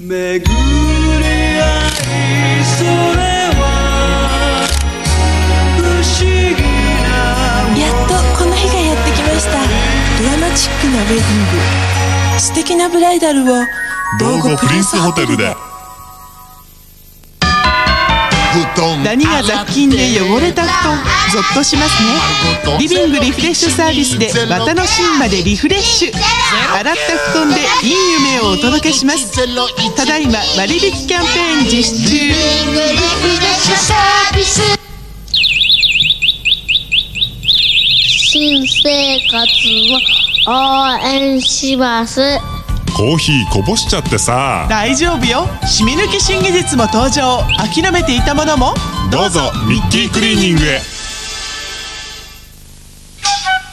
巡り合いそれは不思議なやっとこの日がやってきました。ドラマチックなウェディング。素敵なブライダルを道後プリンスホテルでダニが雑菌で汚れた布団。ゾッとしますね。リビングリフレッシュサービスで綿の芯までリフレッシュ。洗った布団でいい夢をお届けします。ただいま割引キャンペーン実施中。新生活を応援しますコーヒーこぼしちゃってさ。大丈夫よ。染み抜き新技術も登場。諦めていたものも。どうぞミッキークリーニングへ。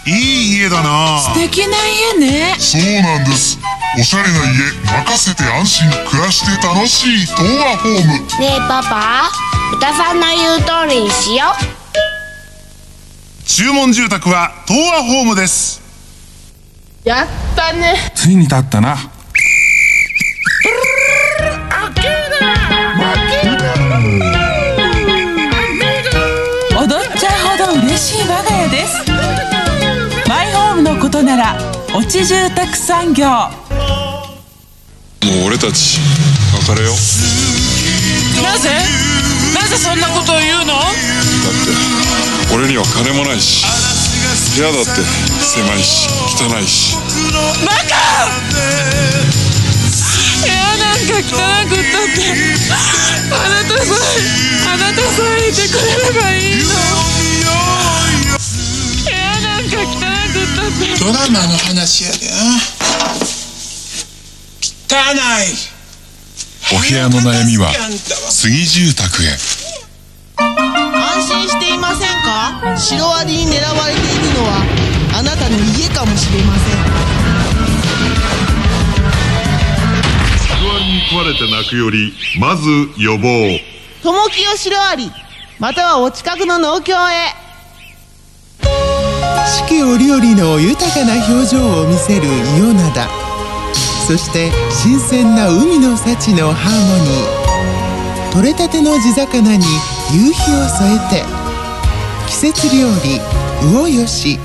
いい家だな。素敵な家ね。そうなんです。おしゃれな家任せて安心。暮らして楽しい。東和ホーム。ねえパパ。豚さんの言う通りにしよ注文住宅は東和ホームです。やったね。ついに立ったなことなら落ち住宅産業もう俺たち別れよう。なぜ？なぜそんなことを言うの？だって俺には金もないし部屋だって狭いし汚いし。バカ！部屋なんか汚くったって。あなたさえあなたさえドラマの話やで。汚い。お部屋の悩みは杉住宅へ安心していませんか？シロアリに狙われているのはあなたの家かもしれません。座りに壊れて泣くよりまず予防。ともきよシロアリまたはお近くの農協へ四季折々の豊かな表情を見せる伊予灘そして新鮮な海の幸のハーモニー。取れたての地魚に夕日を添えて季節料理魚よし